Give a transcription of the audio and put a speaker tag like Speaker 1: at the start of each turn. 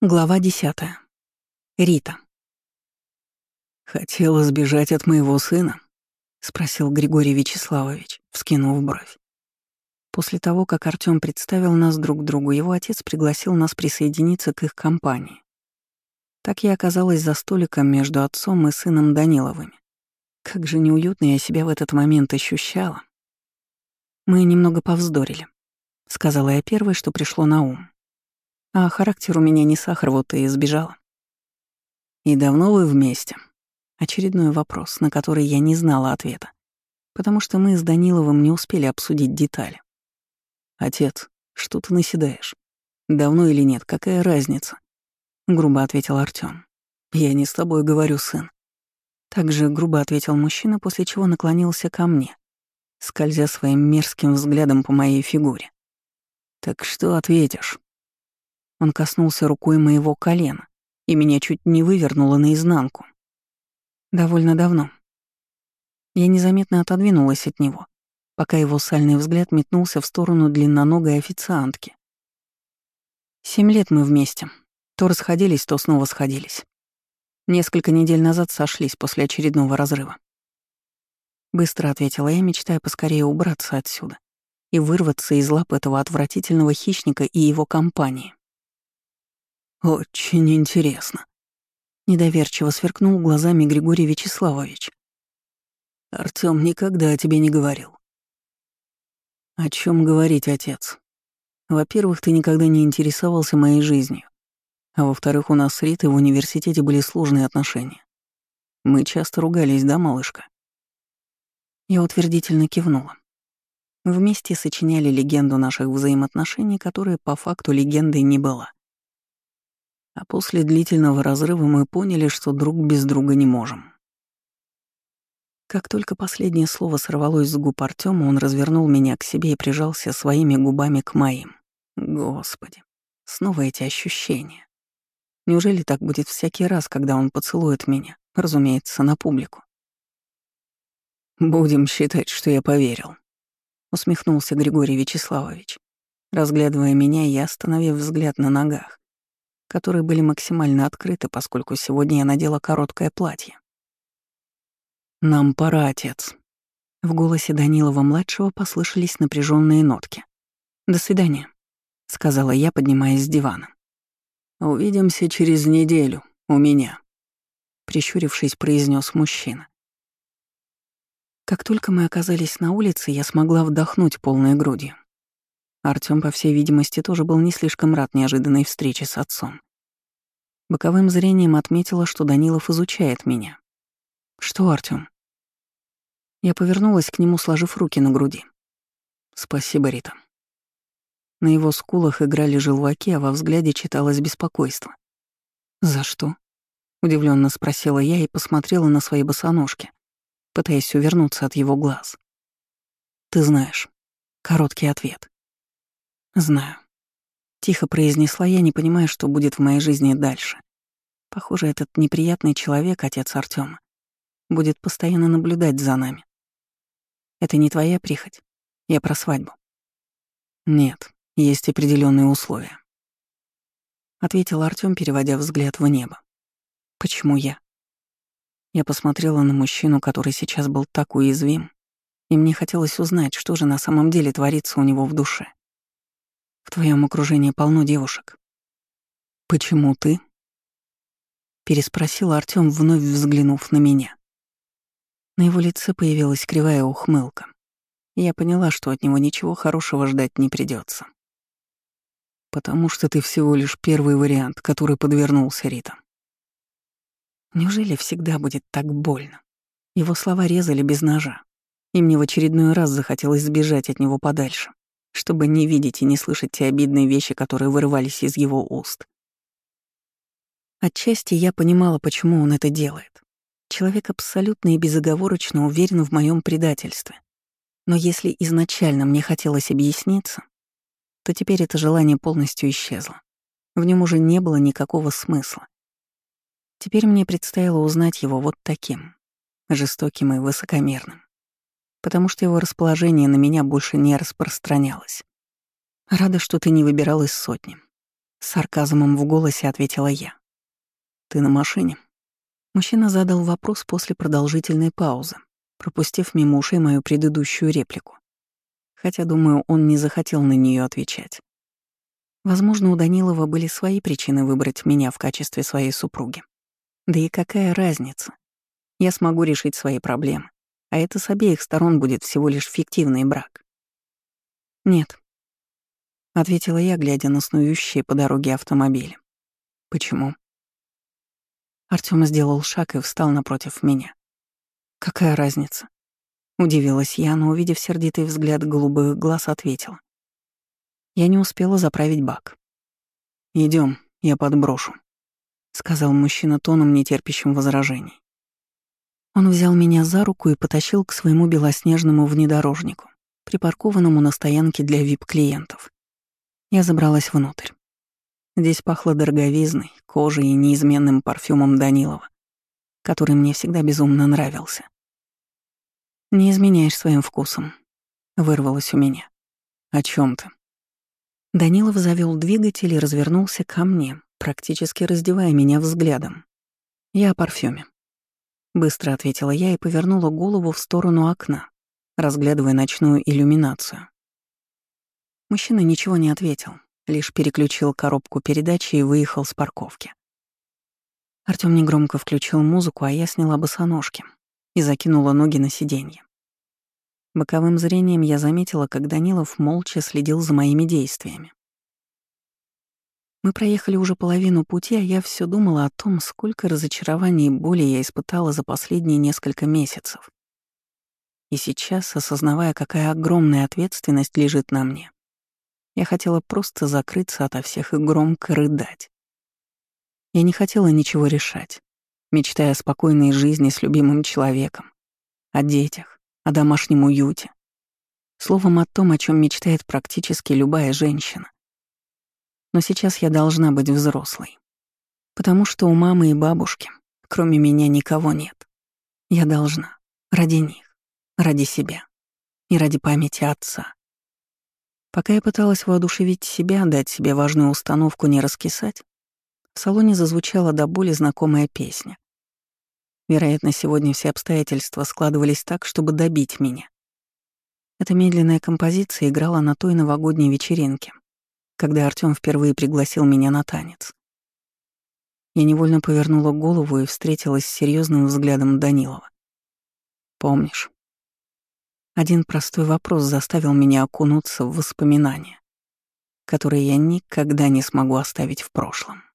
Speaker 1: Глава десятая. Рита.
Speaker 2: «Хотела сбежать от моего сына?» — спросил Григорий Вячеславович, вскинув бровь. После того, как Артём представил нас друг другу, его отец пригласил нас присоединиться к их компании. Так я оказалась за столиком между отцом и сыном Даниловыми. Как же неуютно я себя в этот момент ощущала. Мы немного повздорили, — сказала я первое, что пришло на ум. А характер у меня не сахар, вот и сбежала. «И давно вы вместе?» Очередной вопрос, на который я не знала ответа, потому что мы с Даниловым не успели обсудить детали. «Отец, что ты наседаешь? Давно или нет, какая разница?» Грубо ответил Артём. «Я не с тобой говорю, сын». Также грубо ответил мужчина, после чего наклонился ко мне, скользя своим мерзким взглядом по моей фигуре. «Так что ответишь?» Он коснулся рукой моего колена, и меня чуть не вывернуло наизнанку. Довольно давно. Я незаметно отодвинулась от него, пока его сальный взгляд метнулся в сторону длинноногой официантки. Семь лет мы вместе. То расходились, то снова сходились. Несколько недель назад сошлись после очередного разрыва. Быстро ответила я, мечтая поскорее убраться отсюда и вырваться из лап этого отвратительного хищника и его компании. «Очень интересно», — недоверчиво сверкнул глазами Григорий Вячеславович. «Артём никогда о тебе не говорил». «О чем говорить, отец? Во-первых, ты никогда не интересовался моей жизнью. А во-вторых, у нас с Ритой в университете были сложные отношения. Мы часто ругались, да, малышка?» Я утвердительно кивнула. Вместе сочиняли легенду наших взаимоотношений, которая по факту легендой не была. А после длительного разрыва мы поняли, что друг без друга не можем. Как только последнее слово сорвалось с губ Артема, он развернул меня к себе и прижался своими губами к моим. Господи, снова эти ощущения. Неужели так будет всякий раз, когда он поцелует меня, разумеется, на публику? «Будем считать, что я поверил», — усмехнулся Григорий Вячеславович, разглядывая меня и остановив взгляд на ногах которые были максимально открыты, поскольку сегодня я надела короткое платье. «Нам пора, отец». В голосе Данилова-младшего послышались напряженные нотки. «До свидания», — сказала я, поднимаясь с дивана. «Увидимся через неделю у меня», — прищурившись, произнес мужчина. Как только мы оказались на улице, я смогла вдохнуть полной грудью. Артём, по всей видимости, тоже был не слишком рад неожиданной встрече с отцом. Боковым зрением отметила, что Данилов изучает меня. «Что, Артём?» Я повернулась к нему, сложив руки на груди. «Спасибо, Рита». На его скулах играли желваки, а во взгляде читалось беспокойство. «За что?» — удивленно спросила я и посмотрела на свои босоножки, пытаясь увернуться от его глаз. «Ты знаешь». Короткий ответ. «Знаю». Тихо произнесла я, не понимая, что будет в моей жизни дальше. Похоже, этот неприятный человек, отец Артема, будет постоянно наблюдать за нами. Это не твоя прихоть. Я про свадьбу. Нет, есть определенные условия. Ответил Артём, переводя взгляд в небо. Почему я? Я посмотрела на мужчину, который сейчас был так уязвим, и мне хотелось узнать, что же на самом деле творится у него в душе. В твоем окружении полно девушек. Почему ты? Переспросил Артём, вновь взглянув на меня. На его лице появилась кривая ухмылка. Я поняла, что от него ничего хорошего ждать не придется. Потому что ты всего лишь первый вариант, который подвернулся Рита. Неужели всегда будет так больно? Его слова резали без ножа, и мне в очередной раз захотелось сбежать от него подальше чтобы не видеть и не слышать те обидные вещи, которые вырывались из его уст. Отчасти я понимала, почему он это делает. Человек абсолютно и безоговорочно уверен в моем предательстве. Но если изначально мне хотелось объясниться, то теперь это желание полностью исчезло. В нем уже не было никакого смысла. Теперь мне предстояло узнать его вот таким, жестоким и высокомерным потому что его расположение на меня больше не распространялось. Рада, что ты не выбирал из сотни. С сарказмом в голосе ответила я. «Ты на машине?» Мужчина задал вопрос после продолжительной паузы, пропустив мимо ушей мою предыдущую реплику. Хотя, думаю, он не захотел на нее отвечать. Возможно, у Данилова были свои причины выбрать меня в качестве своей супруги. Да и какая разница? Я смогу решить свои проблемы, а это с обеих сторон будет всего лишь фиктивный брак. «Нет», — ответила я, глядя на снующие по дороге автомобили. «Почему?» Артём сделал шаг и встал напротив меня. «Какая разница?» Удивилась я, но, увидев сердитый взгляд голубых глаз, ответила. Я не успела заправить бак. Идем, я подброшу», — сказал мужчина тоном, нетерпящим возражений. Он взял меня за руку и потащил к своему белоснежному внедорожнику, припаркованному на стоянке для вип-клиентов. Я забралась внутрь. Здесь пахло дороговизной, кожей и неизменным парфюмом Данилова, который мне всегда безумно нравился. «Не изменяешь своим вкусом», — вырвалось у меня. «О чем ты?» Данилов завел двигатель и развернулся ко мне, практически раздевая меня взглядом. «Я о парфюме», — быстро ответила я и повернула голову в сторону окна, разглядывая ночную иллюминацию. Мужчина ничего не ответил, лишь переключил коробку передачи и выехал с парковки. Артём негромко включил музыку, а я сняла босоножки и закинула ноги на сиденье. Боковым зрением я заметила, как Данилов молча следил за моими действиями. Мы проехали уже половину пути, а я все думала о том, сколько разочарований и боли я испытала за последние несколько месяцев. И сейчас, осознавая, какая огромная ответственность лежит на мне, я хотела просто закрыться ото всех и громко рыдать. Я не хотела ничего решать, мечтая о спокойной жизни с любимым человеком, о детях, о домашнем уюте. Словом, о том, о чем мечтает практически любая женщина. Но сейчас я должна быть взрослой. Потому что у мамы и бабушки, кроме меня, никого нет. Я должна. Ради них. Ради себя. И ради памяти отца. Пока я пыталась воодушевить себя, дать себе важную установку не раскисать, в салоне зазвучала до боли знакомая песня. Вероятно, сегодня все обстоятельства складывались так, чтобы добить меня. Эта медленная композиция играла на той новогодней вечеринке, когда Артём впервые пригласил меня на танец. Я невольно повернула голову и встретилась с серьезным взглядом Данилова. «Помнишь?» Один простой вопрос заставил меня окунуться в воспоминания, которые я никогда не смогу оставить в прошлом.